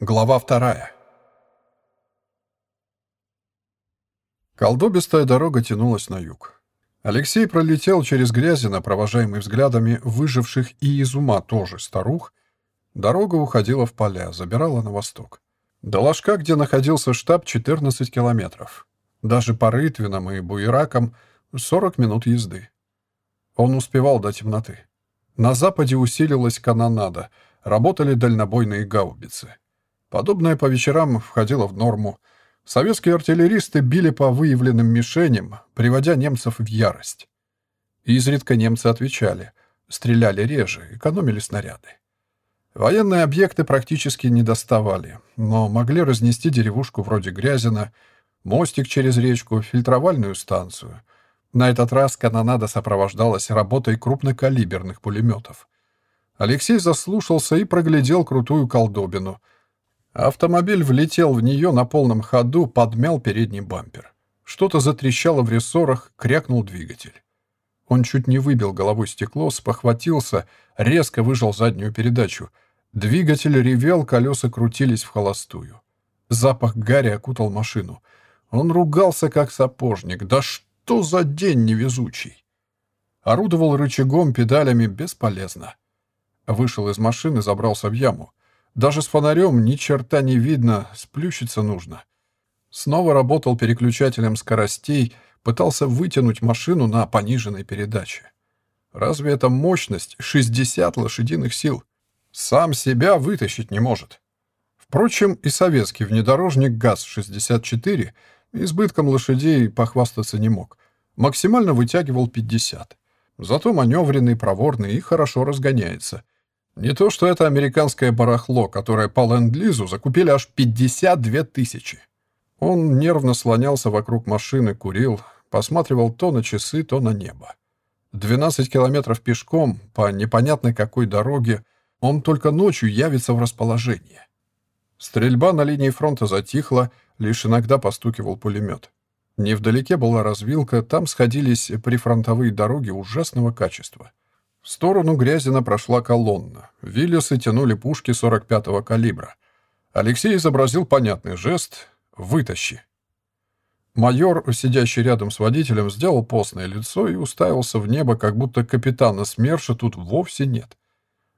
Глава вторая. Колдобистая дорога тянулась на юг. Алексей пролетел через Грязино, провожаемый взглядами выживших и из ума тоже старух. Дорога уходила в поля, забирала на восток. До Ложка, где находился штаб, 14 километров. Даже по Рытвинам и Буеракам 40 минут езды. Он успевал до темноты. На западе усилилась канонада, работали дальнобойные гаубицы. Подобное по вечерам входило в норму. Советские артиллеристы били по выявленным мишеням, приводя немцев в ярость. Изредка немцы отвечали, стреляли реже, экономили снаряды. Военные объекты практически не доставали, но могли разнести деревушку вроде Грязина, мостик через речку, фильтровальную станцию. На этот раз канонада сопровождалась работой крупнокалиберных пулеметов. Алексей заслушался и проглядел крутую колдобину. Автомобиль влетел в нее на полном ходу, подмял передний бампер. Что-то затрещало в рессорах, крякнул двигатель. Он чуть не выбил головой стекло, спохватился, резко выжал заднюю передачу — Двигатель ревел, колеса крутились в холостую. Запах гари окутал машину. Он ругался, как сапожник. Да что за день невезучий! Орудовал рычагом, педалями бесполезно. Вышел из машины, забрался в яму. Даже с фонарем ни черта не видно, сплющиться нужно. Снова работал переключателем скоростей, пытался вытянуть машину на пониженной передаче. Разве это мощность 60 лошадиных сил? сам себя вытащить не может. Впрочем, и советский внедорожник ГАЗ-64 избытком лошадей похвастаться не мог. Максимально вытягивал 50. Зато маневренный, проворный и хорошо разгоняется. Не то, что это американское барахло, которое по ленд-лизу закупили аж 52 тысячи. Он нервно слонялся вокруг машины, курил, посматривал то на часы, то на небо. 12 километров пешком по непонятной какой дороге он только ночью явится в расположение. Стрельба на линии фронта затихла, лишь иногда постукивал пулемет. Невдалеке была развилка, там сходились прифронтовые дороги ужасного качества. В сторону Грязина прошла колонна. Виллисы тянули пушки 45-го калибра. Алексей изобразил понятный жест «Вытащи». Майор, сидящий рядом с водителем, сделал постное лицо и уставился в небо, как будто капитана СМЕРШа тут вовсе нет.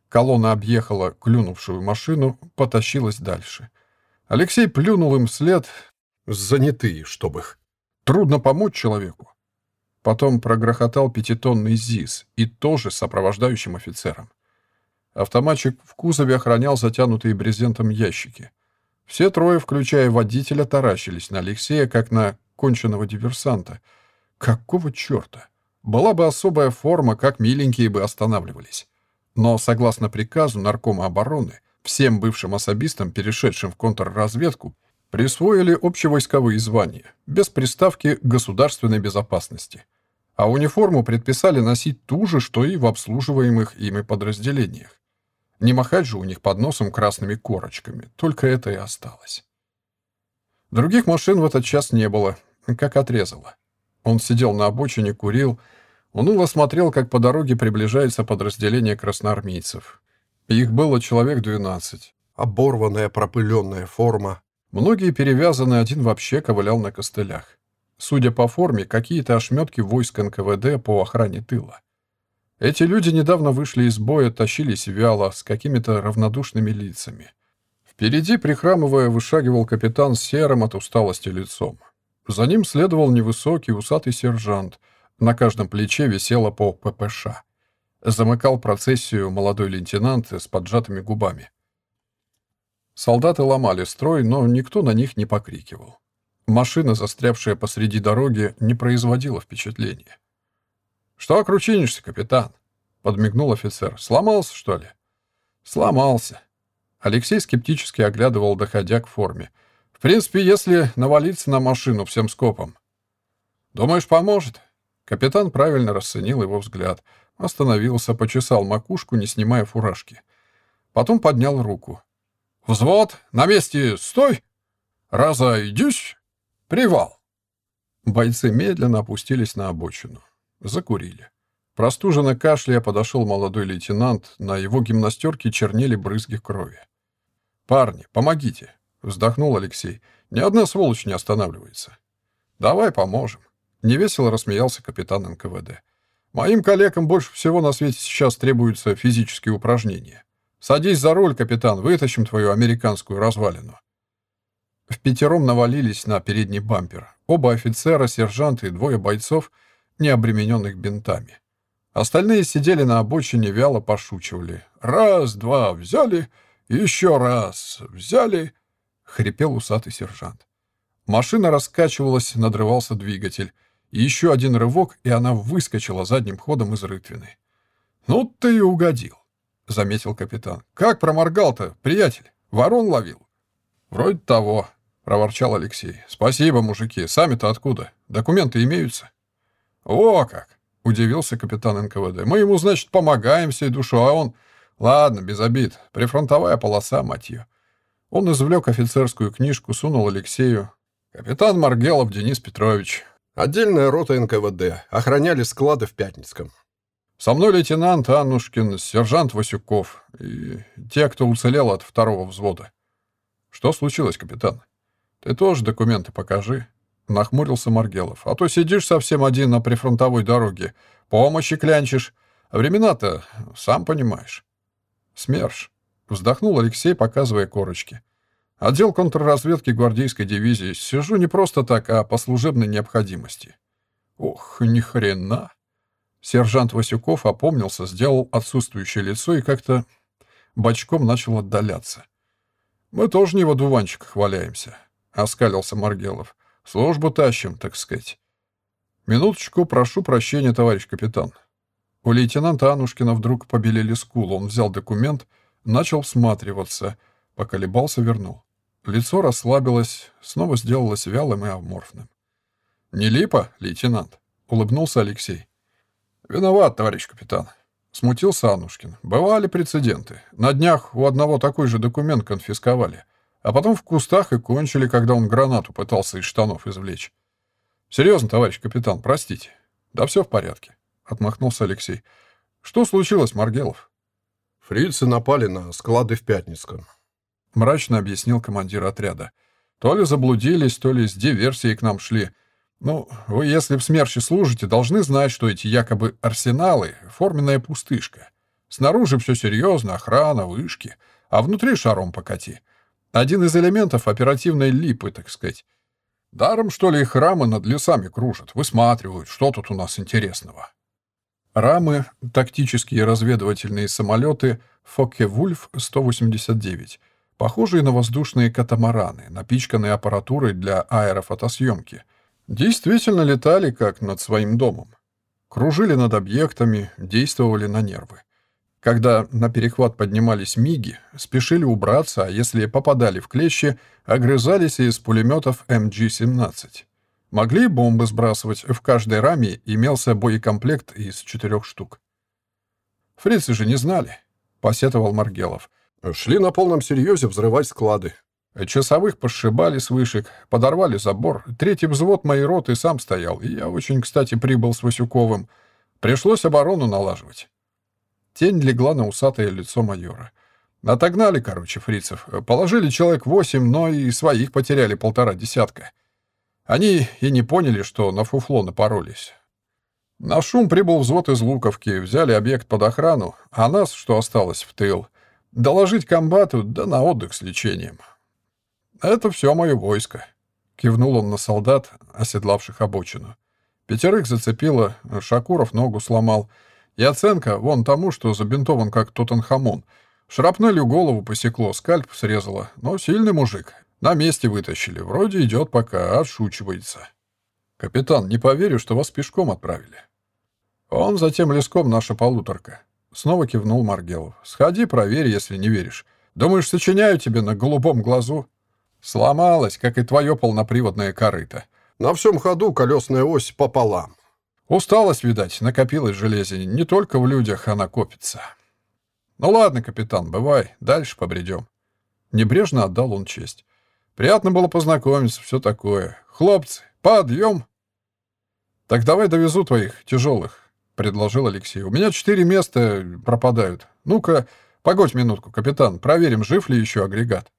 Колонна объехала клюнувшую машину, потащилась дальше. Алексей плюнул им вслед. Занятые, чтоб их. Трудно помочь человеку. Потом прогрохотал пятитонный ЗИС, и тоже с сопровождающим офицером. Автоматчик в кузове охранял затянутые брезентом ящики. Все трое, включая водителя, таращились на Алексея, как на конченного диверсанта. Какого черта? Была бы особая форма, как миленькие бы останавливались. Но, согласно приказу Наркома обороны, всем бывшим особистам, перешедшим в контрразведку, присвоили общевойсковые звания, без приставки государственной безопасности. А униформу предписали носить ту же, что и в обслуживаемых ими подразделениях. Не махать же у них под носом красными корочками, только это и осталось. Других машин в этот час не было, как отрезало. Он сидел на обочине, курил, Уныло смотрел, как по дороге приближается подразделение красноармейцев. Их было человек двенадцать. Оборванная, пропыленная форма. Многие перевязаны, один вообще ковылял на костылях. Судя по форме, какие-то ошметки войск НКВД по охране тыла. Эти люди недавно вышли из боя, тащились вяло, с какими-то равнодушными лицами. Впереди, прихрамывая, вышагивал капитан с серым от усталости лицом. За ним следовал невысокий усатый сержант — на каждом плече висело по ППШ. Замыкал процессию молодой лейтенант с поджатыми губами. Солдаты ломали строй, но никто на них не покрикивал. Машина, застрявшая посреди дороги, не производила впечатления. «Что окручинишься, капитан?» — подмигнул офицер. «Сломался, что ли?» «Сломался». Алексей скептически оглядывал, доходя к форме. «В принципе, если навалиться на машину всем скопом». «Думаешь, поможет?» Капитан правильно расценил его взгляд. Остановился, почесал макушку, не снимая фуражки. Потом поднял руку. «Взвод! На месте! Стой! Разойдись! Привал!» Бойцы медленно опустились на обочину. Закурили. Простуженно кашляя подошел молодой лейтенант. На его гимнастерке чернели брызги крови. «Парни, помогите!» — вздохнул Алексей. «Ни одна сволочь не останавливается». «Давай поможем!» — невесело рассмеялся капитан НКВД. «Моим коллегам больше всего на свете сейчас требуются физические упражнения. Садись за руль, капитан, вытащим твою американскую развалину». В пятером навалились на передний бампер. Оба офицера, сержанты и двое бойцов, не обремененных бинтами. Остальные сидели на обочине, вяло пошучивали. «Раз, два, взяли! Еще раз, взяли!» — хрипел усатый сержант. Машина раскачивалась, надрывался двигатель. И еще один рывок, и она выскочила задним ходом из рытвины. «Ну ты и угодил», — заметил капитан. «Как проморгал-то, приятель? Ворон ловил?» «Вроде того», — проворчал Алексей. «Спасибо, мужики. Сами-то откуда? Документы имеются?» «О как!» — удивился капитан НКВД. «Мы ему, значит, помогаем всей душу, а он...» «Ладно, без обид. Прифронтовая полоса, мать ее». Он извлек офицерскую книжку, сунул Алексею. «Капитан Маргелов Денис Петрович. Отдельная рота НКВД. Охраняли склады в Пятницком. Со мной лейтенант Аннушкин, сержант Васюков и те, кто уцелел от второго взвода. Что случилось, капитан? Ты тоже документы покажи». Нахмурился Маргелов. «А то сидишь совсем один на прифронтовой дороге. Помощи клянчишь. Времена-то, сам понимаешь». «СМЕРШ», — вздохнул Алексей, показывая корочки. «Отдел контрразведки гвардейской дивизии. Сижу не просто так, а по служебной необходимости». «Ох, ни хрена!» Сержант Васюков опомнился, сделал отсутствующее лицо и как-то бочком начал отдаляться. «Мы тоже не в одуванчиках валяемся», — оскалился Маргелов. «Службу тащим, так сказать». «Минуточку, прошу прощения, товарищ капитан», у лейтенанта Анушкина вдруг побелели скулы. Он взял документ, начал всматриваться, поколебался, вернул. Лицо расслабилось, снова сделалось вялым и аморфным. «Не липа, лейтенант?» — улыбнулся Алексей. «Виноват, товарищ капитан», — смутился Анушкин. «Бывали прецеденты. На днях у одного такой же документ конфисковали, а потом в кустах и кончили, когда он гранату пытался из штанов извлечь. Серьезно, товарищ капитан, простите. Да все в порядке. — отмахнулся Алексей. «Что случилось, Маргелов?» «Фрицы напали на склады в Пятницком», — мрачно объяснил командир отряда. «То ли заблудились, то ли с диверсией к нам шли. Ну, вы, если в СМЕРШе служите, должны знать, что эти якобы арсеналы — форменная пустышка. Снаружи все серьезно, охрана, вышки, а внутри шаром покати. Один из элементов оперативной липы, так сказать. Даром, что ли, их рамы над лесами кружат, высматривают, что тут у нас интересного». Рамы — тактические разведывательные самолеты Фокке-Вульф-189, похожие на воздушные катамараны, напичканные аппаратурой для аэрофотосъемки. Действительно летали как над своим домом. Кружили над объектами, действовали на нервы. Когда на перехват поднимались МИГи, спешили убраться, а если попадали в клещи, огрызались из пулеметов МГ-17. Могли бомбы сбрасывать, в каждой раме имелся боекомплект из четырех штук. «Фрицы же не знали», — посетовал Маргелов. «Шли на полном серьезе взрывать склады». Часовых пошибали с вышек, подорвали забор. Третий взвод моей роты сам стоял, и я очень, кстати, прибыл с Васюковым. Пришлось оборону налаживать. Тень легла на усатое лицо майора. Отогнали, короче, фрицев. Положили человек восемь, но и своих потеряли полтора десятка. Они и не поняли, что на фуфло напоролись. На шум прибыл взвод из Луковки, взяли объект под охрану, а нас, что осталось, в тыл. Доложить комбату, да на отдых с лечением. «Это все мое войско», — кивнул он на солдат, оседлавших обочину. Пятерых зацепило, Шакуров ногу сломал. И оценка вон тому, что забинтован как Тутанхамон. Шрапнелью голову посекло, скальп срезало, но сильный мужик, на месте вытащили. Вроде идет пока, отшучивается. Капитан, не поверю, что вас пешком отправили. Он затем леском наша полуторка. Снова кивнул Маргелов. Сходи, проверь, если не веришь. Думаешь, сочиняю тебе на голубом глазу? Сломалась, как и твое полноприводное корыто. На всем ходу колесная ось пополам. Усталость, видать, накопилась в железе. Не только в людях она копится. Ну ладно, капитан, бывай, дальше побредем. Небрежно отдал он честь. Приятно было познакомиться, все такое. Хлопцы, подъем!» «Так давай довезу твоих тяжелых», — предложил Алексей. «У меня четыре места пропадают. Ну-ка, погодь минутку, капитан, проверим, жив ли еще агрегат».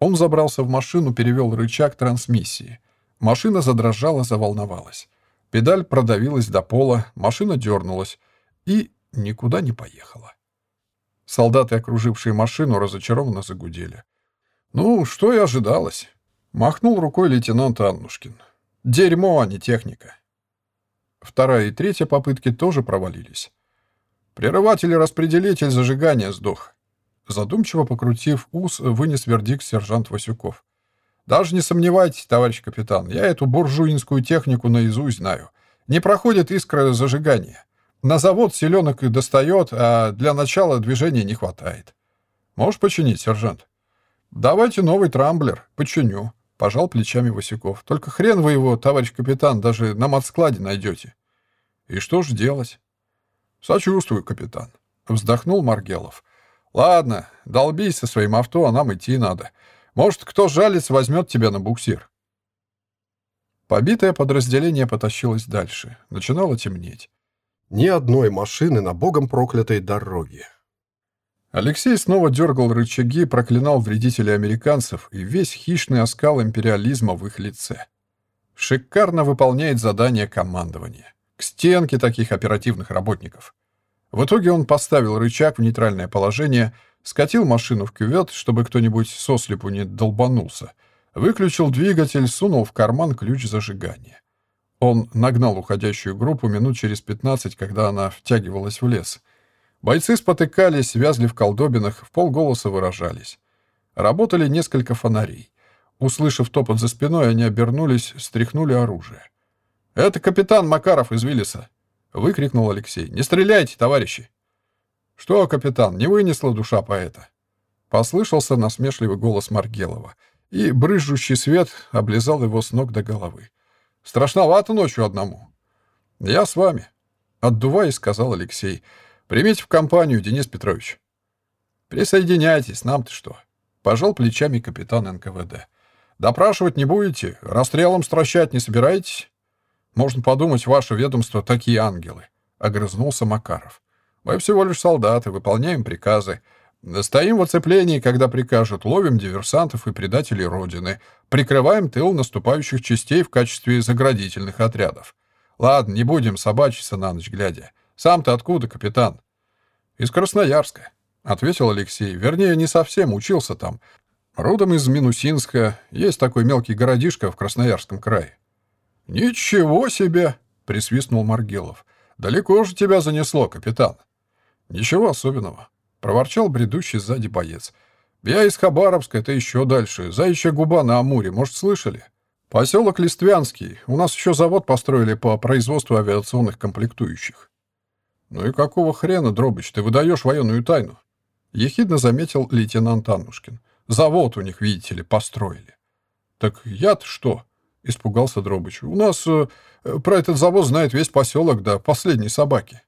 Он забрался в машину, перевел рычаг трансмиссии. Машина задрожала, заволновалась. Педаль продавилась до пола, машина дернулась и никуда не поехала. Солдаты, окружившие машину, разочарованно загудели. «Ну, что и ожидалось», — махнул рукой лейтенант Аннушкин. «Дерьмо, а не техника». Вторая и третья попытки тоже провалились. Прерыватель-распределитель зажигания сдох. Задумчиво покрутив ус, вынес вердикт сержант Васюков. «Даже не сомневайтесь, товарищ капитан, я эту буржуинскую технику наизусть знаю. Не проходит искра зажигания. На завод селенок и достает, а для начала движения не хватает. Можешь починить, сержант?» «Давайте новый трамблер. Починю», — пожал плечами Васюков. «Только хрен вы его, товарищ капитан, даже на матскладе найдете». «И что же делать?» «Сочувствую, капитан», — вздохнул Маргелов. «Ладно, долбись со своим авто, а нам идти надо. Может, кто жалится, возьмет тебя на буксир». Побитое подразделение потащилось дальше. Начинало темнеть. Ни одной машины на богом проклятой дороге. Алексей снова дергал рычаги, проклинал вредителей американцев и весь хищный оскал империализма в их лице. Шикарно выполняет задание командования. К стенке таких оперативных работников. В итоге он поставил рычаг в нейтральное положение, скатил машину в кювет, чтобы кто-нибудь сослепу не долбанулся, выключил двигатель, сунул в карман ключ зажигания. Он нагнал уходящую группу минут через 15, когда она втягивалась в лес. Бойцы спотыкались, вязли в колдобинах, в полголоса выражались. Работали несколько фонарей. Услышав топот за спиной, они обернулись, стряхнули оружие. «Это капитан Макаров из Виллиса!» — выкрикнул Алексей. «Не стреляйте, товарищи!» «Что, капитан, не вынесла душа поэта?» Послышался насмешливый голос Маргелова, и брызжущий свет облизал его с ног до головы. «Страшновато ночью одному». «Я с вами», — отдуваясь, сказал Алексей. «Примите в компанию, Денис Петрович». «Присоединяйтесь, нам-то что?» — пожал плечами капитан НКВД. «Допрашивать не будете? Расстрелом стращать не собираетесь?» Можно подумать, ваше ведомство такие ангелы», — огрызнулся Макаров. «Мы всего лишь солдаты, выполняем приказы. Стоим в оцеплении, когда прикажут, ловим диверсантов и предателей Родины, прикрываем тыл наступающих частей в качестве заградительных отрядов. Ладно, не будем собачиться на ночь глядя. Сам-то откуда, капитан?» «Из Красноярска», — ответил Алексей. «Вернее, не совсем, учился там. Родом из Минусинска. Есть такой мелкий городишко в Красноярском крае. «Ничего себе!» — присвистнул Маргелов. «Далеко же тебя занесло, капитан». «Ничего особенного», — проворчал бредущий сзади боец. «Я из Хабаровска, это еще дальше. Заячья губа на Амуре, может, слышали? Поселок Листвянский. У нас еще завод построили по производству авиационных комплектующих». «Ну и какого хрена, Дробыч, ты выдаешь военную тайну?» Ехидно заметил лейтенант Аннушкин. «Завод у них, видите ли, построили». «Так я-то что?» — испугался Дробыч. «У нас э, про этот завод знает весь поселок до последней собаки».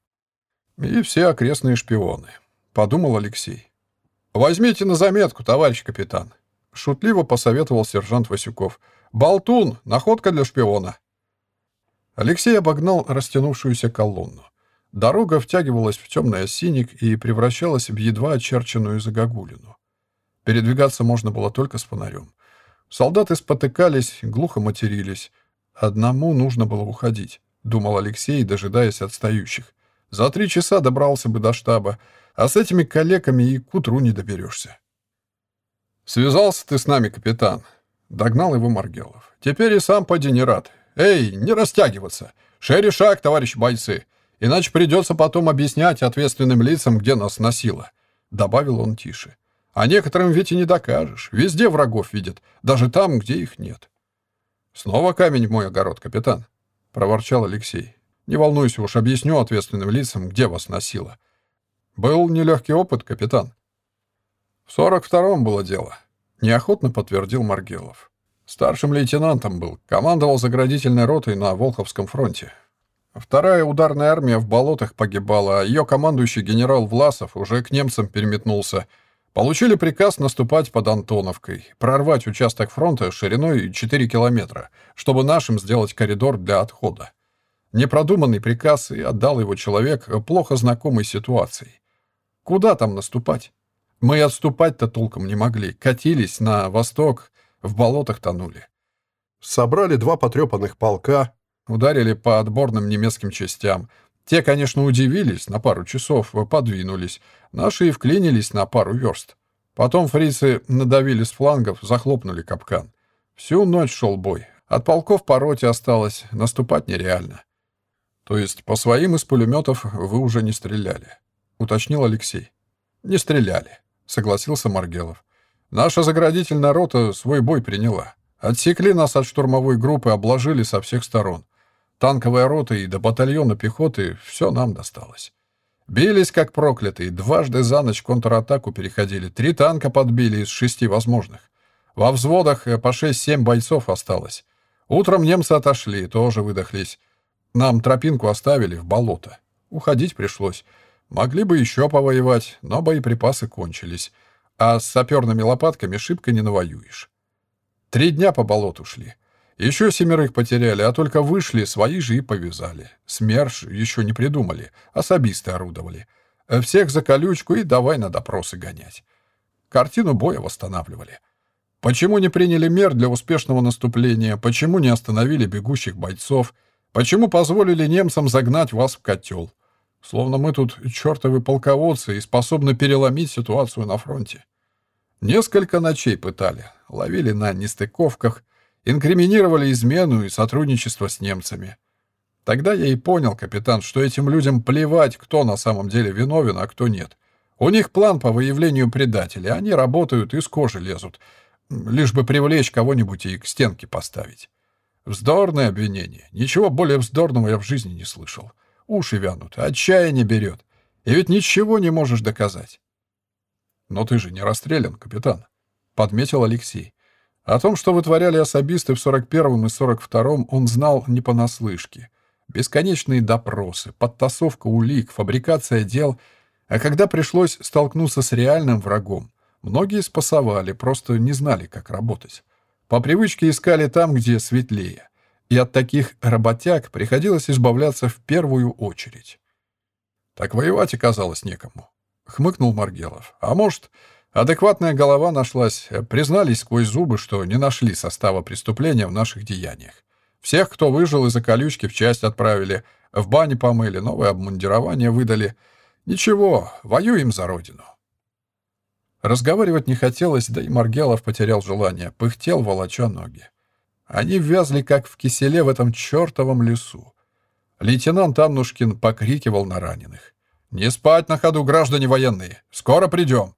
«И все окрестные шпионы», — подумал Алексей. «Возьмите на заметку, товарищ капитан», — шутливо посоветовал сержант Васюков. «Болтун! Находка для шпиона!» Алексей обогнал растянувшуюся колонну. Дорога втягивалась в темный осинник и превращалась в едва очерченную загогулину. Передвигаться можно было только с фонарем. Солдаты спотыкались, глухо матерились. Одному нужно было уходить, думал Алексей, дожидаясь отстающих. За три часа добрался бы до штаба, а с этими коллегами и к утру не доберешься. «Связался ты с нами, капитан», — догнал его Маргелов. «Теперь и сам поди не рад. Эй, не растягиваться! Шери шаг, товарищ бойцы! Иначе придется потом объяснять ответственным лицам, где нас носило», — добавил он тише. А некоторым ведь и не докажешь. Везде врагов видят, даже там, где их нет. «Снова камень в мой огород, капитан», — проворчал Алексей. «Не волнуйся уж, объясню ответственным лицам, где вас носило. Был нелегкий опыт, капитан». «В сорок втором было дело», — неохотно подтвердил Маргелов. «Старшим лейтенантом был, командовал заградительной ротой на Волховском фронте. Вторая ударная армия в болотах погибала, а ее командующий генерал Власов уже к немцам переметнулся — Получили приказ наступать под Антоновкой, прорвать участок фронта шириной 4 километра, чтобы нашим сделать коридор для отхода. Непродуманный приказ и отдал его человек, плохо знакомый ситуацией. Куда там наступать? Мы отступать-то толком не могли. Катились на восток, в болотах тонули. Собрали два потрепанных полка. Ударили по отборным немецким частям. Те, конечно, удивились, на пару часов подвинулись. Наши и вклинились на пару верст. Потом фрицы надавили с флангов, захлопнули капкан. Всю ночь шел бой. От полков по роте осталось, наступать нереально. То есть по своим из пулеметов вы уже не стреляли, уточнил Алексей. Не стреляли, согласился Маргелов. Наша заградительная рота свой бой приняла. Отсекли нас от штурмовой группы, обложили со всех сторон. Танковая рота и до батальона пехоты — все нам досталось. Бились как проклятые, дважды за ночь контратаку переходили, три танка подбили из шести возможных. Во взводах э, по шесть-семь бойцов осталось. Утром немцы отошли, тоже выдохлись. Нам тропинку оставили в болото. Уходить пришлось. Могли бы еще повоевать, но боеприпасы кончились. А с саперными лопатками шибко не навоюешь. Три дня по болоту шли. Еще семерых потеряли, а только вышли, свои же и повязали. СМЕРШ еще не придумали, особисты орудовали. Всех за колючку и давай на допросы гонять. Картину боя восстанавливали. Почему не приняли мер для успешного наступления? Почему не остановили бегущих бойцов? Почему позволили немцам загнать вас в котел? Словно мы тут чертовы полководцы и способны переломить ситуацию на фронте. Несколько ночей пытали, ловили на нестыковках, инкриминировали измену и сотрудничество с немцами. Тогда я и понял, капитан, что этим людям плевать, кто на самом деле виновен, а кто нет. У них план по выявлению предателей, они работают и с кожи лезут, лишь бы привлечь кого-нибудь и к стенке поставить. Вздорное обвинение. Ничего более вздорного я в жизни не слышал. Уши вянут, отчаяние берет. И ведь ничего не можешь доказать. «Но ты же не расстрелян, капитан», — подметил Алексей. О том, что вытворяли особисты в 41-м и 42-м, он знал не понаслышке. Бесконечные допросы, подтасовка улик, фабрикация дел. А когда пришлось столкнуться с реальным врагом, многие спасовали, просто не знали, как работать. По привычке искали там, где светлее. И от таких работяг приходилось избавляться в первую очередь. Так воевать оказалось некому. Хмыкнул Маргелов. А может, Адекватная голова нашлась, признались сквозь зубы, что не нашли состава преступления в наших деяниях. Всех, кто выжил из-за колючки, в часть отправили, в бане помыли, новое обмундирование выдали. Ничего, воюем за родину. Разговаривать не хотелось, да и Маргелов потерял желание, пыхтел, волоча ноги. Они ввязли, как в киселе в этом чертовом лесу. Лейтенант Аннушкин покрикивал на раненых. «Не спать на ходу, граждане военные! Скоро придем!»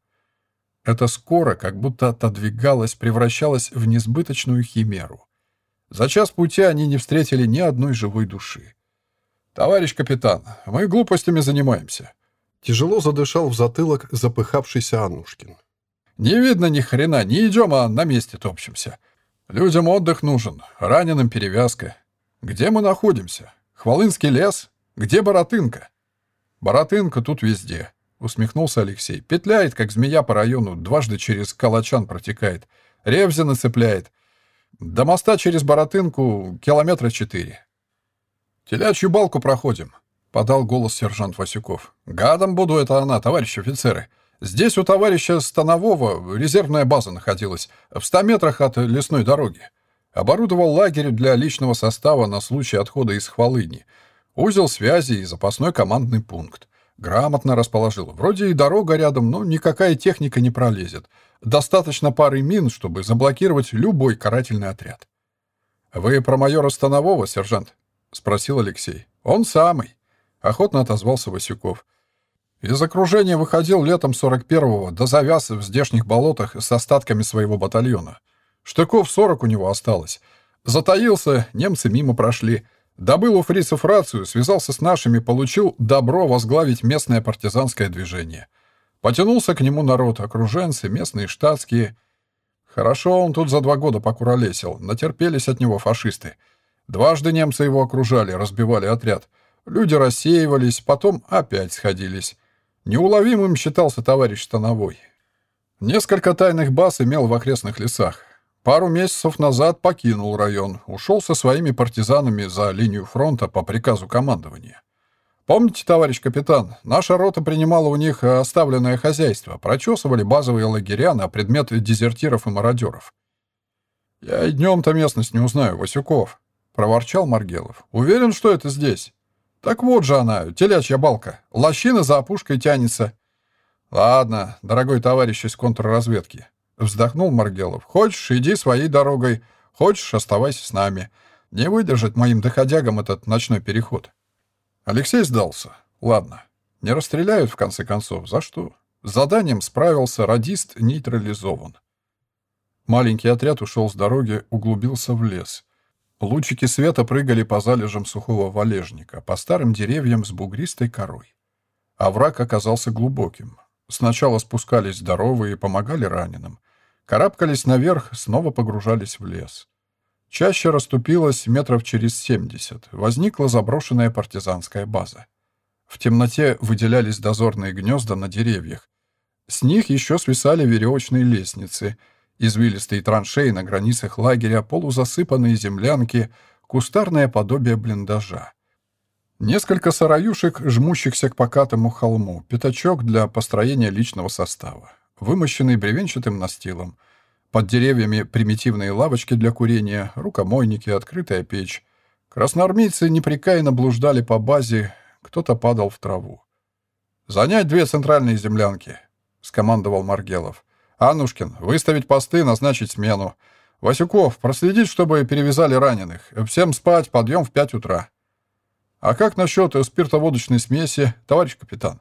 Это скоро как будто отодвигалось, превращалось в несбыточную химеру. За час пути они не встретили ни одной живой души. «Товарищ капитан, мы глупостями занимаемся». Тяжело задышал в затылок запыхавшийся Аннушкин. «Не видно ни хрена, не идем, а на месте топчемся. Людям отдых нужен, раненым перевязка. Где мы находимся? Хвалынский лес? Где Боротынка?» «Боротынка тут везде. — усмехнулся Алексей. «Петляет, как змея по району, дважды через Калачан протекает. Ревзина цепляет. До моста через Боротынку километра четыре». «Телячью балку проходим», — подал голос сержант Васюков. «Гадом буду это она, товарищ офицеры. Здесь у товарища Станового резервная база находилась, в ста метрах от лесной дороги. Оборудовал лагерь для личного состава на случай отхода из Хвалыни. Узел связи и запасной командный пункт. Грамотно расположил. Вроде и дорога рядом, но никакая техника не пролезет. Достаточно пары мин, чтобы заблокировать любой карательный отряд. «Вы про майора Станового, сержант?» — спросил Алексей. «Он самый», — охотно отозвался Васюков. Из окружения выходил летом 41-го, до завяз в здешних болотах с остатками своего батальона. Штыков 40 у него осталось. Затаился, немцы мимо прошли — Добыл у фрицев рацию, связался с нашими, получил добро возглавить местное партизанское движение. Потянулся к нему народ, окруженцы, местные штатские. Хорошо он тут за два года покуролесил, натерпелись от него фашисты. Дважды немцы его окружали, разбивали отряд. Люди рассеивались, потом опять сходились. Неуловимым считался товарищ Становой. Несколько тайных баз имел в окрестных лесах. Пару месяцев назад покинул район, ушел со своими партизанами за линию фронта по приказу командования. Помните, товарищ капитан, наша рота принимала у них оставленное хозяйство, прочесывали базовые лагеря на предмет дезертиров и мародеров. «Я и днем-то местность не узнаю, Васюков», — проворчал Маргелов. «Уверен, что это здесь?» «Так вот же она, телячья балка. Лощина за опушкой тянется». «Ладно, дорогой товарищ из контрразведки», — вздохнул Маргелов. «Хочешь, иди своей дорогой. Хочешь, оставайся с нами. Не выдержит моим доходягам этот ночной переход». Алексей сдался. Ладно. Не расстреляют, в конце концов. За что? С заданием справился, радист нейтрализован. Маленький отряд ушел с дороги, углубился в лес. Лучики света прыгали по залежам сухого валежника, по старым деревьям с бугристой корой. Овраг оказался глубоким. Сначала спускались здоровые и помогали раненым. Карабкались наверх, снова погружались в лес. Чаще расступилась метров через семьдесят. Возникла заброшенная партизанская база. В темноте выделялись дозорные гнезда на деревьях. С них еще свисали веревочные лестницы — Извилистые траншеи на границах лагеря, полузасыпанные землянки, кустарное подобие блиндажа. Несколько сараюшек, жмущихся к покатому холму, пятачок для построения личного состава, вымощенный бревенчатым настилом. Под деревьями примитивные лавочки для курения, рукомойники, открытая печь. Красноармейцы непрекаянно блуждали по базе, кто-то падал в траву. «Занять две центральные землянки», — скомандовал Маргелов. «Аннушкин, выставить посты, назначить смену. Васюков, проследить, чтобы перевязали раненых. Всем спать, подъем в пять утра». «А как насчет спиртоводочной смеси, товарищ капитан?»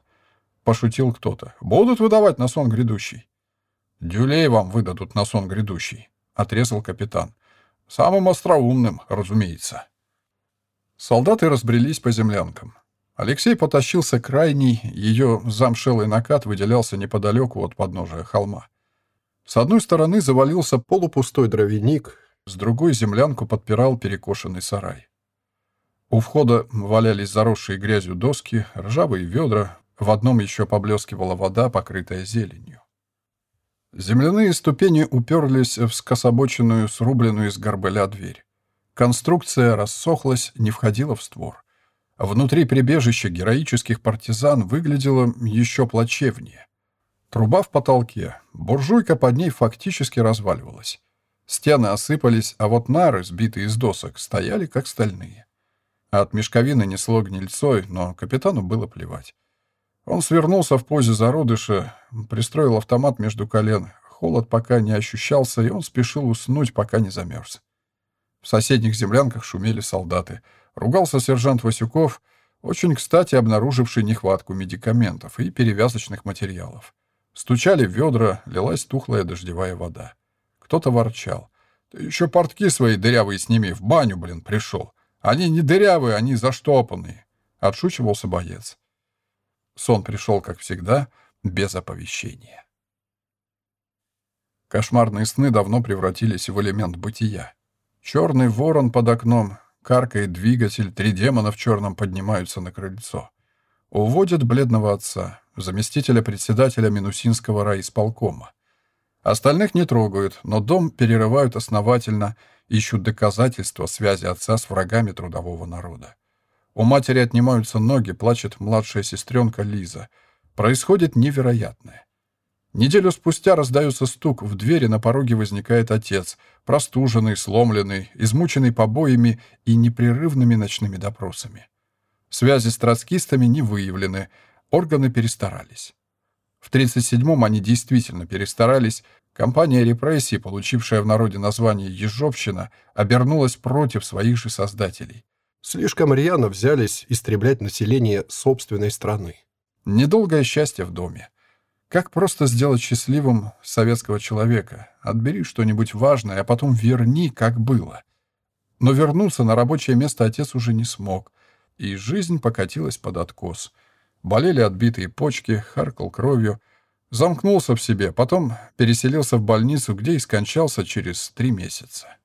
Пошутил кто-то. «Будут выдавать на сон грядущий». «Дюлей вам выдадут на сон грядущий», — отрезал капитан. «Самым остроумным, разумеется». Солдаты разбрелись по землянкам. Алексей потащился крайний, ее замшелый накат выделялся неподалеку от подножия холма. С одной стороны завалился полупустой дровяник, с другой землянку подпирал перекошенный сарай. У входа валялись заросшие грязью доски, ржавые ведра, в одном еще поблескивала вода, покрытая зеленью. Земляные ступени уперлись в скособоченную, срубленную из горбыля дверь. Конструкция рассохлась, не входила в створ. Внутри прибежища героических партизан выглядело еще плачевнее. Труба в потолке. Буржуйка под ней фактически разваливалась. Стены осыпались, а вот нары, сбитые из досок, стояли как стальные. от мешковины несло гнильцой, но капитану было плевать. Он свернулся в позе зародыша, пристроил автомат между колен. Холод пока не ощущался, и он спешил уснуть, пока не замерз. В соседних землянках шумели солдаты. Ругался сержант Васюков, очень кстати обнаруживший нехватку медикаментов и перевязочных материалов. Стучали в ведра, лилась тухлая дождевая вода. Кто-то ворчал. «Ты еще портки свои дырявые сними, в баню, блин, пришел. Они не дырявые, они заштопанные», — отшучивался боец. Сон пришел, как всегда, без оповещения. Кошмарные сны давно превратились в элемент бытия. Черный ворон под окном, каркает двигатель, три демона в черном поднимаются на крыльцо. Уводят бледного отца, заместителя председателя Минусинского райисполкома. Остальных не трогают, но дом перерывают основательно, ищут доказательства связи отца с врагами трудового народа. У матери отнимаются ноги, плачет младшая сестренка Лиза. Происходит невероятное. Неделю спустя раздается стук, в двери на пороге возникает отец, простуженный, сломленный, измученный побоями и непрерывными ночными допросами. Связи с троцкистами не выявлены, органы перестарались. В 1937-м они действительно перестарались, компания репрессий, получившая в народе название «Ежовщина», обернулась против своих же создателей. Слишком рьяно взялись истреблять население собственной страны. Недолгое счастье в доме. Как просто сделать счастливым советского человека? Отбери что-нибудь важное, а потом верни, как было. Но вернуться на рабочее место отец уже не смог, и жизнь покатилась под откос — Болели отбитые почки, харкал кровью. Замкнулся в себе, потом переселился в больницу, где и скончался через три месяца.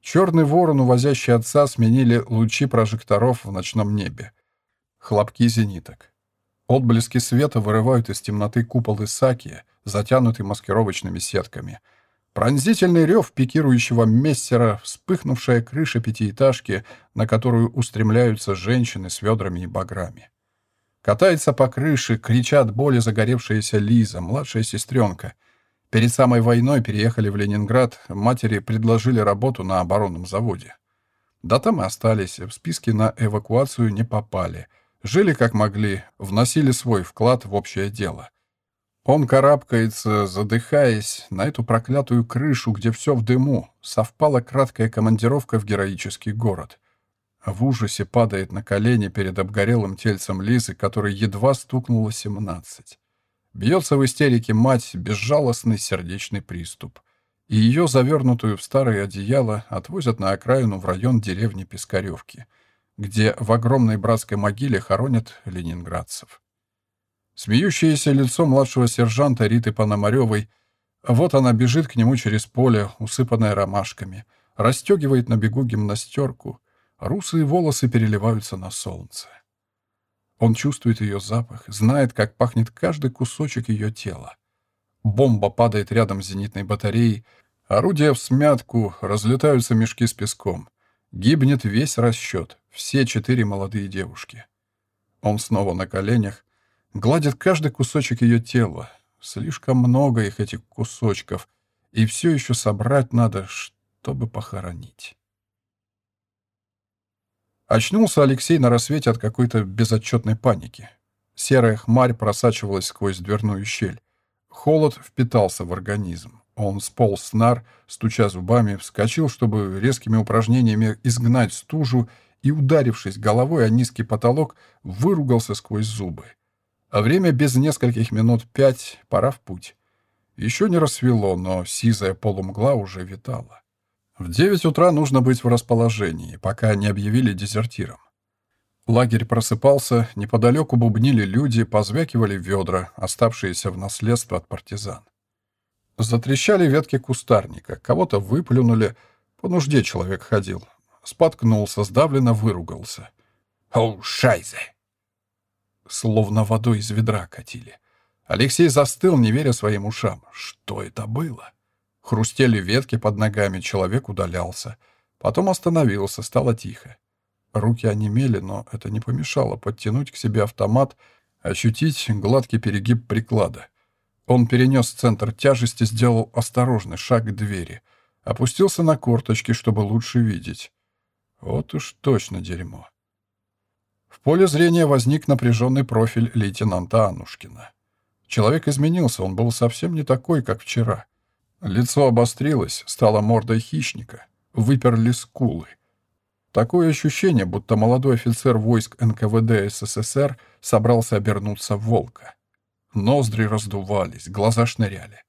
Черный ворон, увозящий отца, сменили лучи прожекторов в ночном небе. Хлопки зениток. Отблески света вырывают из темноты купол Исаакия, затянутый маскировочными сетками. Пронзительный рев пикирующего мессера, вспыхнувшая крыша пятиэтажки, на которую устремляются женщины с ведрами и баграми. Катается по крыше, крича от боли загоревшаяся Лиза, младшая сестренка. Перед самой войной переехали в Ленинград, матери предложили работу на оборонном заводе. Да там и остались, в списки на эвакуацию не попали. Жили как могли, вносили свой вклад в общее дело. Он карабкается, задыхаясь, на эту проклятую крышу, где все в дыму. Совпала краткая командировка в героический город. В ужасе падает на колени перед обгорелым тельцем Лизы, которой едва стукнуло семнадцать. Бьется в истерике мать, безжалостный сердечный приступ. И ее, завернутую в старое одеяло, отвозят на окраину в район деревни Пискаревки, где в огромной братской могиле хоронят ленинградцев. Смеющееся лицо младшего сержанта Риты Пономаревой. Вот она бежит к нему через поле, усыпанное ромашками, расстегивает на бегу гимнастерку. Русые волосы переливаются на солнце. Он чувствует ее запах, знает, как пахнет каждый кусочек ее тела. Бомба падает рядом с зенитной батареей, орудия в смятку, разлетаются мешки с песком. Гибнет весь расчет, все четыре молодые девушки. Он снова на коленях, гладит каждый кусочек ее тела. Слишком много их, этих кусочков, и все еще собрать надо, чтобы похоронить. Очнулся Алексей на рассвете от какой-то безотчетной паники. Серая хмарь просачивалась сквозь дверную щель. Холод впитался в организм. Он сполз с нар, стуча зубами, вскочил, чтобы резкими упражнениями изгнать стужу, и, ударившись головой о низкий потолок, выругался сквозь зубы. А время без нескольких минут пять, пора в путь. Еще не рассвело, но сизая полумгла уже витала. В девять утра нужно быть в расположении, пока не объявили дезертиром. Лагерь просыпался, неподалеку бубнили люди, позвякивали ведра, оставшиеся в наследство от партизан. Затрещали ветки кустарника, кого-то выплюнули, по нужде человек ходил. Споткнулся, сдавленно выругался. «Оу, шайзе!» Словно водой из ведра катили. Алексей застыл, не веря своим ушам. Что это было? Хрустели ветки под ногами, человек удалялся. Потом остановился, стало тихо. Руки онемели, но это не помешало подтянуть к себе автомат, ощутить гладкий перегиб приклада. Он перенес центр тяжести, сделал осторожный шаг к двери. Опустился на корточки, чтобы лучше видеть. Вот уж точно дерьмо. В поле зрения возник напряженный профиль лейтенанта Анушкина. Человек изменился, он был совсем не такой, как вчера. Лицо обострилось, стало мордой хищника, выперли скулы. Такое ощущение, будто молодой офицер войск НКВД СССР собрался обернуться в волка. Ноздри раздувались, глаза шныряли.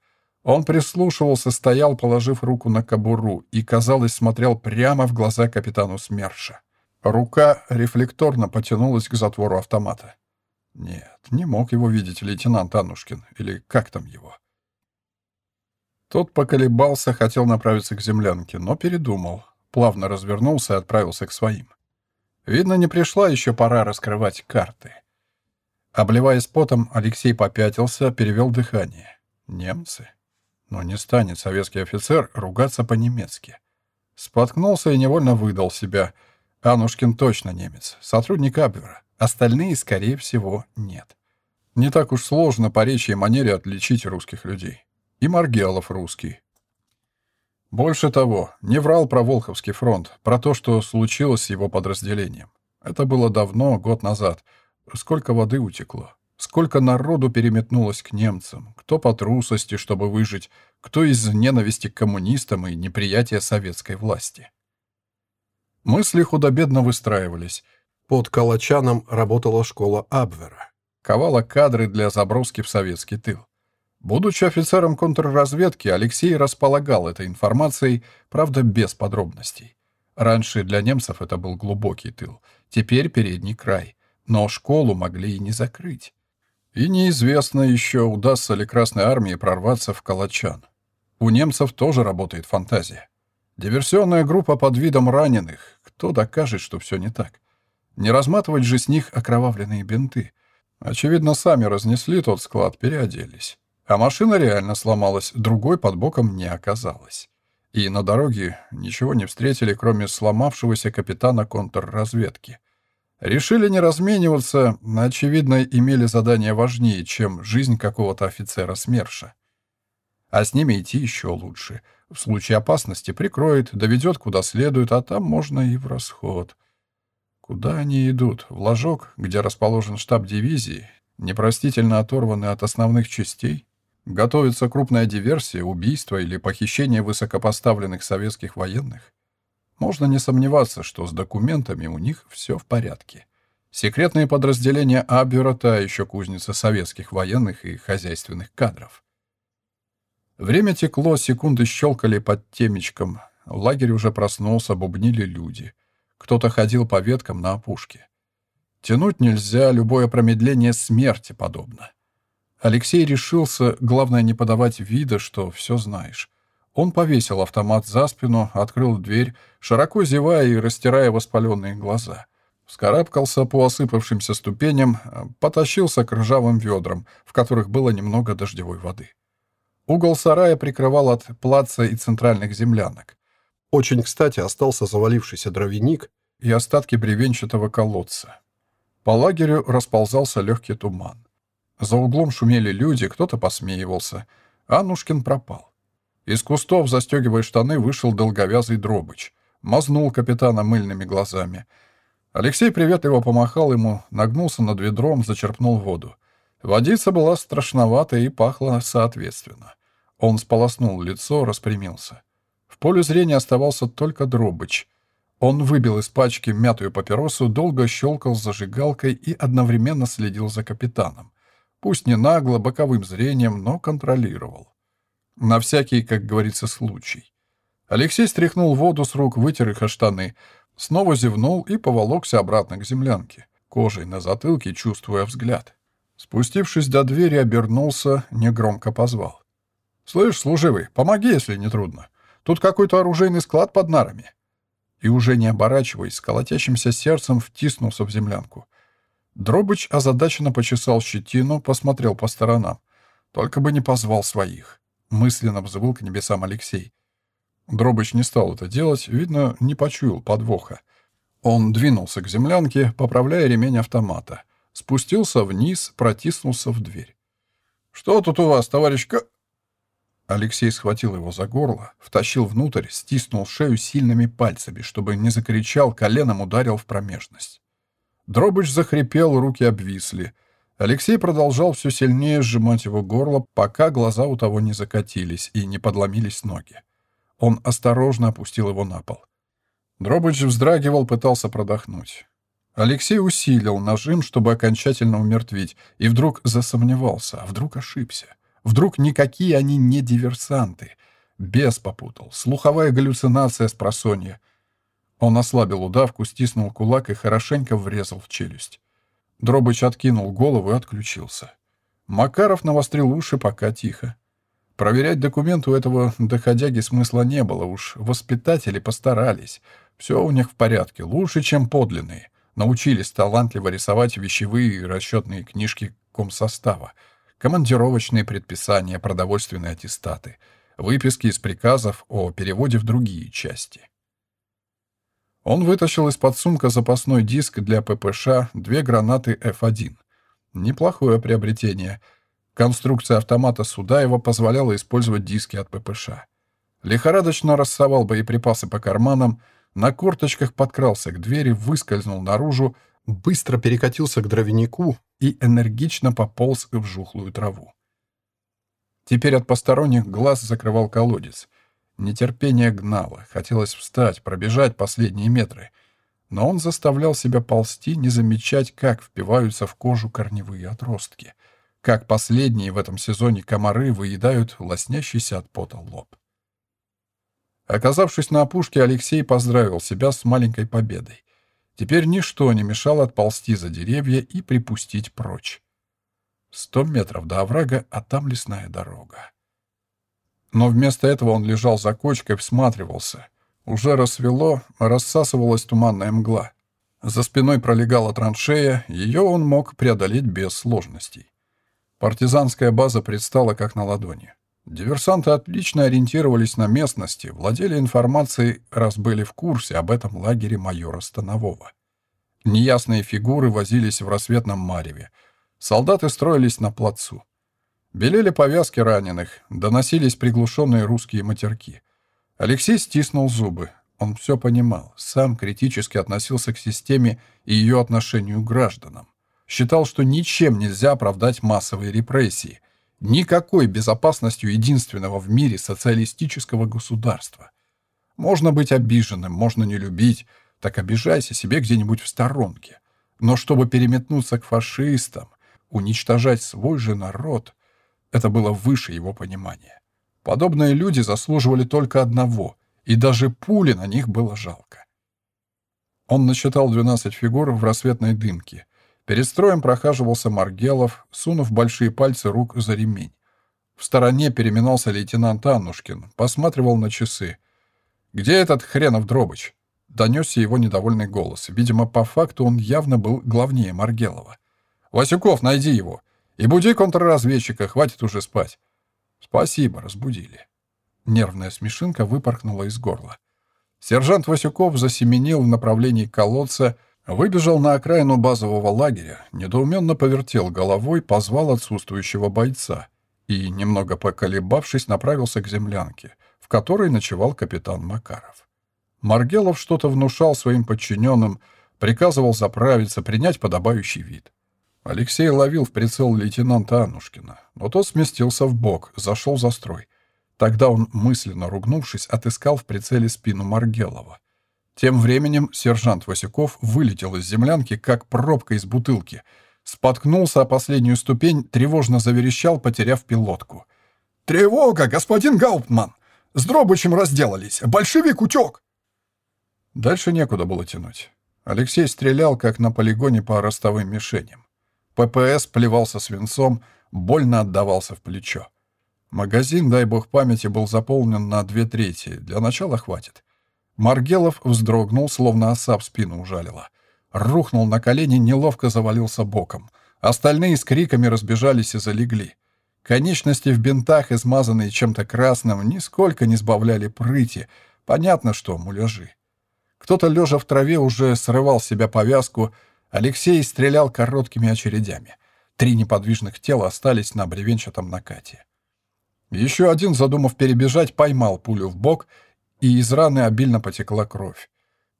Он прислушивался, стоял, положив руку на кобуру, и, казалось, смотрел прямо в глаза капитану СМЕРШа. Рука рефлекторно потянулась к затвору автомата. Нет, не мог его видеть лейтенант Анушкин, или как там его. Тот поколебался, хотел направиться к землянке, но передумал. Плавно развернулся и отправился к своим. Видно, не пришла еще пора раскрывать карты. Обливаясь потом, Алексей попятился, перевел дыхание. Немцы? Но не станет советский офицер ругаться по-немецки. Споткнулся и невольно выдал себя — Анушкин точно немец, сотрудник Абвера. Остальные, скорее всего, нет. Не так уж сложно по речи и манере отличить русских людей. И Маргелов русский. Больше того, не врал про Волховский фронт, про то, что случилось с его подразделением. Это было давно, год назад. Сколько воды утекло. Сколько народу переметнулось к немцам. Кто по трусости, чтобы выжить, кто из ненависти к коммунистам и неприятия советской власти. Мысли худо-бедно выстраивались. Под Калачаном работала школа Абвера. Ковала кадры для заброски в советский тыл. Будучи офицером контрразведки, Алексей располагал этой информацией, правда, без подробностей. Раньше для немцев это был глубокий тыл, теперь передний край. Но школу могли и не закрыть. И неизвестно еще, удастся ли Красной Армии прорваться в Калачан. У немцев тоже работает фантазия. Диверсионная группа под видом раненых, кто докажет, что все не так? Не разматывать же с них окровавленные бинты. Очевидно, сами разнесли тот склад, переоделись. А машина реально сломалась, другой под боком не оказалось. И на дороге ничего не встретили, кроме сломавшегося капитана контрразведки. Решили не размениваться, очевидно, имели задание важнее, чем жизнь какого-то офицера СМЕРШа. А с ними идти еще лучше. В случае опасности прикроет, доведет куда следует, а там можно и в расход. Куда они идут? В ложок, где расположен штаб дивизии, непростительно оторваны от основных частей? Готовится крупная диверсия, убийство или похищение высокопоставленных советских военных? Можно не сомневаться, что с документами у них все в порядке. Секретные подразделения Абвера — та еще кузница советских военных и хозяйственных кадров. Время текло, секунды щелкали под темечком. Лагерь уже проснулся, бубнили люди. Кто-то ходил по веткам на опушке. Тянуть нельзя, любое промедление смерти подобно. Алексей решился, главное не подавать вида, что все знаешь. Он повесил автомат за спину, открыл дверь, широко зевая и растирая воспаленные глаза. Вскарабкался по осыпавшимся ступеням, потащился к ржавым ведрам, в которых было немного дождевой воды. Угол сарая прикрывал от плаца и центральных землянок. Очень кстати остался завалившийся дровяник и остатки бревенчатого колодца. По лагерю расползался легкий туман. За углом шумели люди, кто-то посмеивался. Аннушкин пропал. Из кустов, застегивая штаны, вышел долговязый дробыч. Мазнул капитана мыльными глазами. Алексей приветливо помахал ему, нагнулся над ведром, зачерпнул воду. Водица была страшноватая и пахла соответственно. Он сполоснул лицо, распрямился. В поле зрения оставался только дробыч. Он выбил из пачки мятую папиросу, долго щелкал зажигалкой и одновременно следил за капитаном. Пусть не нагло, боковым зрением, но контролировал. На всякий, как говорится, случай. Алексей стряхнул воду с рук, вытер их о штаны, снова зевнул и поволокся обратно к землянке, кожей на затылке чувствуя взгляд. Спустившись до двери, обернулся, негромко позвал. «Слышь, служивый, помоги, если не трудно. Тут какой-то оружейный склад под нарами». И уже не оборачиваясь, с колотящимся сердцем втиснулся в землянку. Дробыч озадаченно почесал щетину, посмотрел по сторонам. Только бы не позвал своих. Мысленно взвыл к небесам Алексей. Дробыч не стал это делать, видно, не почуял подвоха. Он двинулся к землянке, поправляя ремень автомата. Спустился вниз, протиснулся в дверь. «Что тут у вас, товарищ К...» Алексей схватил его за горло, втащил внутрь, стиснул шею сильными пальцами, чтобы не закричал, коленом ударил в промежность. Дробыч захрипел, руки обвисли — Алексей продолжал все сильнее сжимать его горло, пока глаза у того не закатились и не подломились ноги. Он осторожно опустил его на пол. Дробыч вздрагивал, пытался продохнуть. Алексей усилил нажим, чтобы окончательно умертвить, и вдруг засомневался, а вдруг ошибся. Вдруг никакие они не диверсанты. Бес попутал, слуховая галлюцинация с просонья. Он ослабил удавку, стиснул кулак и хорошенько врезал в челюсть. Дробыч откинул голову и отключился. Макаров навострил уши, пока тихо. Проверять документы у этого доходяги смысла не было, уж воспитатели постарались. Все у них в порядке, лучше, чем подлинные. Научились талантливо рисовать вещевые и расчетные книжки комсостава, командировочные предписания, продовольственные аттестаты, выписки из приказов о переводе в другие части. Он вытащил из-под сумка запасной диск для ППШ, две гранаты F1. Неплохое приобретение. Конструкция автомата Судаева позволяла использовать диски от ППШ. Лихорадочно рассовал боеприпасы по карманам, на корточках подкрался к двери, выскользнул наружу, быстро перекатился к дровянику и энергично пополз в жухлую траву. Теперь от посторонних глаз закрывал колодец — Нетерпение гнало, хотелось встать, пробежать последние метры. Но он заставлял себя ползти, не замечать, как впиваются в кожу корневые отростки, как последние в этом сезоне комары выедают лоснящийся от пота лоб. Оказавшись на опушке, Алексей поздравил себя с маленькой победой. Теперь ничто не мешало отползти за деревья и припустить прочь. Сто метров до оврага, а там лесная дорога. Но вместо этого он лежал за кочкой, всматривался. Уже рассвело, рассасывалась туманная мгла. За спиной пролегала траншея, ее он мог преодолеть без сложностей. Партизанская база предстала как на ладони. Диверсанты отлично ориентировались на местности, владели информацией, раз были в курсе об этом лагере майора Станового. Неясные фигуры возились в рассветном мареве. Солдаты строились на плацу. Белели повязки раненых, доносились приглушенные русские матерки. Алексей стиснул зубы. Он все понимал, сам критически относился к системе и ее отношению к гражданам. Считал, что ничем нельзя оправдать массовые репрессии, никакой безопасностью единственного в мире социалистического государства. Можно быть обиженным, можно не любить, так обижайся себе где-нибудь в сторонке. Но чтобы переметнуться к фашистам, уничтожать свой же народ, это было выше его понимания. Подобные люди заслуживали только одного и даже пули на них было жалко. Он насчитал 12 фигур в рассветной дымке. Перед строем прохаживался Маргелов, сунув большие пальцы рук за ремень. В стороне переминался лейтенант Аннушкин, посматривал на часы. «Где этот хренов Дробыч?» Донесся его недовольный голос. Видимо, по факту он явно был главнее Маргелова. «Васюков, найди его! И буди контрразведчика, хватит уже спать!» «Спасибо, разбудили». Нервная смешинка выпорхнула из горла. Сержант Васюков засеменил в направлении колодца, выбежал на окраину базового лагеря, недоуменно повертел головой, позвал отсутствующего бойца и, немного поколебавшись, направился к землянке, в которой ночевал капитан Макаров. Маргелов что-то внушал своим подчиненным, приказывал заправиться, принять подобающий вид. Алексей ловил в прицел лейтенанта Анушкина, но тот сместился в бок, зашел за строй. Тогда он, мысленно ругнувшись, отыскал в прицеле спину Маргелова. Тем временем сержант Васюков вылетел из землянки, как пробка из бутылки. Споткнулся о последнюю ступень, тревожно заверещал, потеряв пилотку. «Тревога, господин Гауптман! С Дробычем разделались! Большевик утек!» Дальше некуда было тянуть. Алексей стрелял, как на полигоне по ростовым мишеням. ППС плевался свинцом, больно отдавался в плечо. Магазин, дай бог памяти, был заполнен на две трети. Для начала хватит. Маргелов вздрогнул, словно оса в спину ужалила. Рухнул на колени, неловко завалился боком. Остальные с криками разбежались и залегли. Конечности в бинтах, измазанные чем-то красным, нисколько не сбавляли прыти. Понятно, что муляжи. Кто-то, лежа в траве, уже срывал с себя повязку. Алексей стрелял короткими очередями. Три неподвижных тела остались на бревенчатом накате. Еще один, задумав перебежать, поймал пулю в бок, и из раны обильно потекла кровь.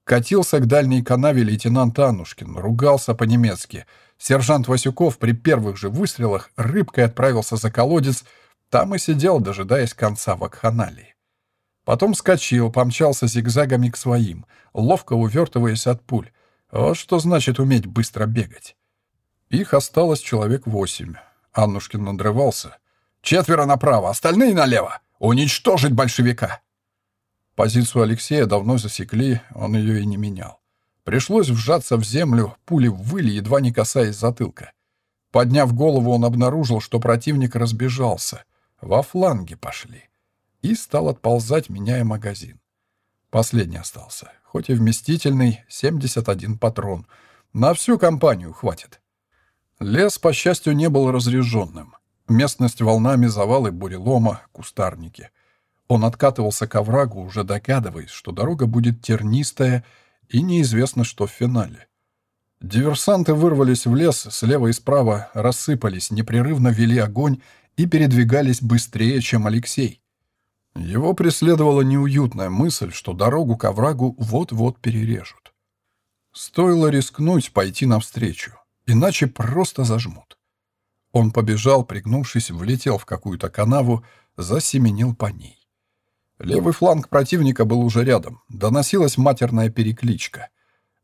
Катился к дальней канаве лейтенант Анушкин, ругался по-немецки. Сержант Васюков при первых же выстрелах рыбкой отправился за колодец, там и сидел, дожидаясь конца вакханалии. Потом скочил, помчался зигзагами к своим, ловко увертываясь от пуль. Вот что значит уметь быстро бегать. Их осталось человек восемь. Аннушкин надрывался — Четверо направо, остальные налево. Уничтожить большевика!» Позицию Алексея давно засекли, он ее и не менял. Пришлось вжаться в землю, пули выли, едва не касаясь затылка. Подняв голову, он обнаружил, что противник разбежался. Во фланге пошли. И стал отползать, меняя магазин. Последний остался. Хоть и вместительный, 71 патрон. На всю компанию хватит. Лес, по счастью, не был разреженным. Местность волнами завалы бурелома, кустарники. Он откатывался к оврагу, уже догадываясь, что дорога будет тернистая и неизвестно, что в финале. Диверсанты вырвались в лес, слева и справа рассыпались, непрерывно вели огонь и передвигались быстрее, чем Алексей. Его преследовала неуютная мысль, что дорогу к оврагу вот-вот перережут. Стоило рискнуть пойти навстречу, иначе просто зажмут. Он побежал, пригнувшись, влетел в какую-то канаву, засеменил по ней. Левый фланг противника был уже рядом, доносилась матерная перекличка.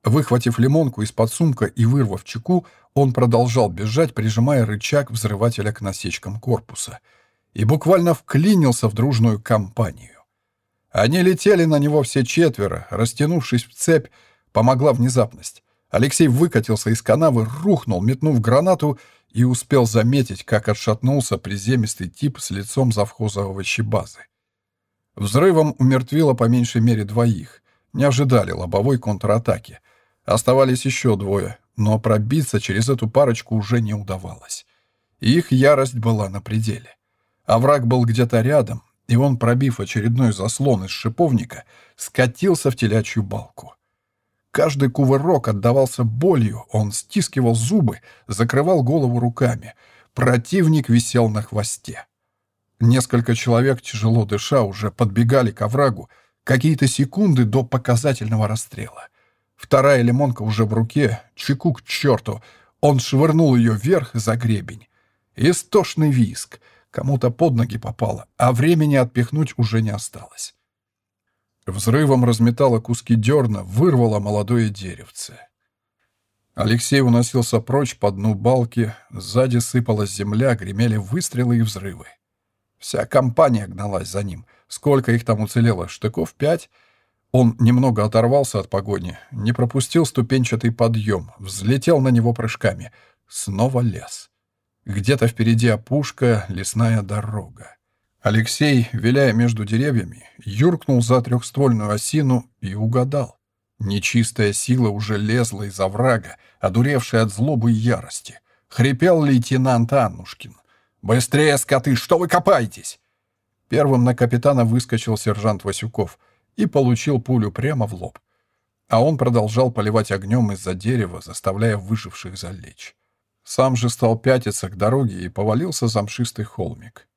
Выхватив лимонку из-под сумка и вырвав чеку, он продолжал бежать, прижимая рычаг взрывателя к насечкам корпуса, и буквально вклинился в дружную компанию. Они летели на него все четверо, растянувшись в цепь, помогла внезапность. Алексей выкатился из канавы, рухнул, метнув гранату и успел заметить, как отшатнулся приземистый тип с лицом завхоза овощебазы. Взрывом умертвило по меньшей мере двоих. Не ожидали лобовой контратаки. Оставались еще двое, но пробиться через эту парочку уже не удавалось. Их ярость была на пределе. А враг был где-то рядом, и он, пробив очередной заслон из шиповника, скатился в телячью балку. Каждый кувырок отдавался болью, он стискивал зубы, закрывал голову руками. Противник висел на хвосте. Несколько человек, тяжело дыша, уже подбегали к оврагу, какие-то секунды до показательного расстрела. Вторая лимонка уже в руке, чеку к черту. Он швырнул ее вверх за гребень. Истошный виск — Кому-то под ноги попало, а времени отпихнуть уже не осталось. Взрывом разметало куски дерна, вырвало молодое деревце. Алексей уносился прочь по дну балки, сзади сыпалась земля, гремели выстрелы и взрывы. Вся компания гналась за ним. Сколько их там уцелело? Штыков пять? Он немного оторвался от погони, не пропустил ступенчатый подъем, взлетел на него прыжками. Снова лес. Где-то впереди опушка, лесная дорога. Алексей, виляя между деревьями, юркнул за трехствольную осину и угадал. Нечистая сила уже лезла из оврага, одуревшая от злобы и ярости. Хрипел лейтенант Аннушкин. «Быстрее, скоты, что вы копаетесь?» Первым на капитана выскочил сержант Васюков и получил пулю прямо в лоб. А он продолжал поливать огнем из-за дерева, заставляя выживших залечь. Сам же стал пятиться к дороге и повалился замшистый холмик.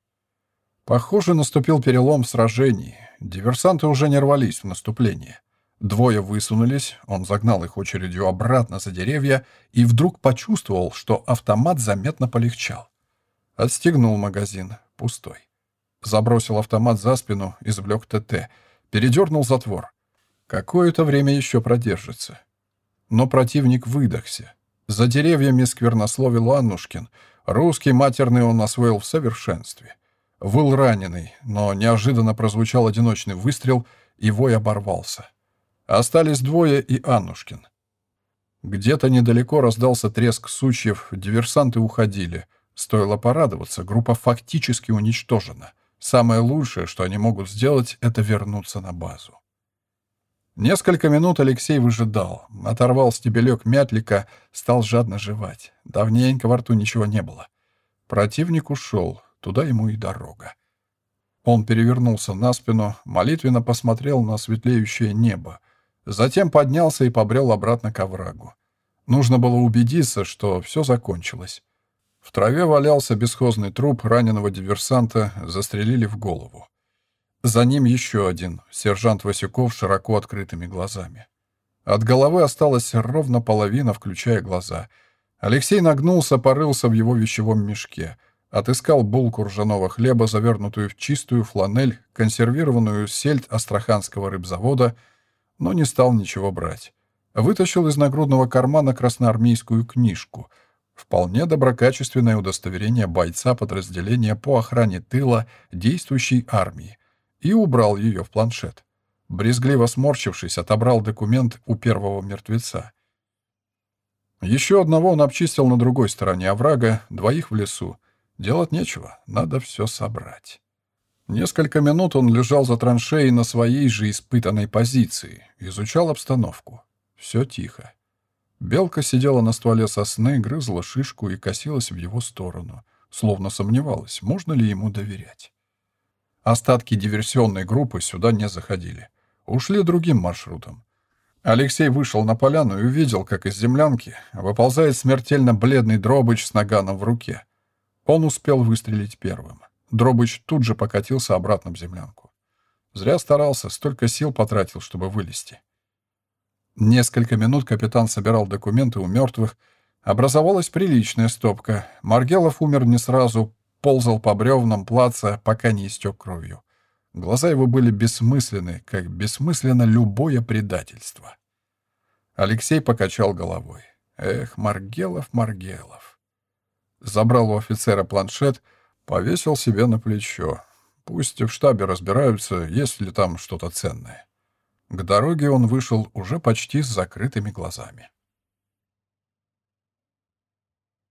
Похоже, наступил перелом в сражении. Диверсанты уже не рвались в наступление. Двое высунулись, он загнал их очередью обратно за деревья и вдруг почувствовал, что автомат заметно полегчал. Отстегнул магазин, пустой. Забросил автомат за спину, извлек ТТ, передернул затвор. Какое-то время еще продержится. Но противник выдохся. За деревьями сквернословил Аннушкин. Русский матерный он освоил в совершенстве. Выл раненый, но неожиданно прозвучал одиночный выстрел, и вой оборвался. Остались двое и Аннушкин. Где-то недалеко раздался треск сучьев, диверсанты уходили. Стоило порадоваться, группа фактически уничтожена. Самое лучшее, что они могут сделать, это вернуться на базу. Несколько минут Алексей выжидал, оторвал стебелек мятлика, стал жадно жевать. Давненько во рту ничего не было. Противник ушел, туда ему и дорога. Он перевернулся на спину, молитвенно посмотрел на светлеющее небо, затем поднялся и побрел обратно к оврагу. Нужно было убедиться, что все закончилось. В траве валялся бесхозный труп раненого диверсанта, застрелили в голову. За ним еще один, сержант Васюков, широко открытыми глазами. От головы осталась ровно половина, включая глаза. Алексей нагнулся, порылся в его вещевом мешке. Отыскал булку ржаного хлеба, завернутую в чистую фланель, консервированную сельдь астраханского рыбзавода, но не стал ничего брать. Вытащил из нагрудного кармана красноармейскую книжку. Вполне доброкачественное удостоверение бойца подразделения по охране тыла действующей армии и убрал ее в планшет. Брезгливо сморщившись, отобрал документ у первого мертвеца. Еще одного он обчистил на другой стороне оврага, двоих в лесу. Делать нечего, надо все собрать. Несколько минут он лежал за траншеей на своей же испытанной позиции, изучал обстановку. Все тихо. Белка сидела на стволе сосны, грызла шишку и косилась в его сторону, словно сомневалась, можно ли ему доверять. Остатки диверсионной группы сюда не заходили. Ушли другим маршрутом. Алексей вышел на поляну и увидел, как из землянки выползает смертельно бледный Дробыч с наганом в руке. Он успел выстрелить первым. Дробыч тут же покатился обратно в землянку. Зря старался, столько сил потратил, чтобы вылезти. Несколько минут капитан собирал документы у мертвых. Образовалась приличная стопка. Маргелов умер не сразу, ползал по бревнам плаца, пока не истек кровью. Глаза его были бессмысленны, как бессмысленно любое предательство. Алексей покачал головой. Эх, Маргелов, Маргелов. Забрал у офицера планшет, повесил себе на плечо. Пусть в штабе разбираются, есть ли там что-то ценное. К дороге он вышел уже почти с закрытыми глазами.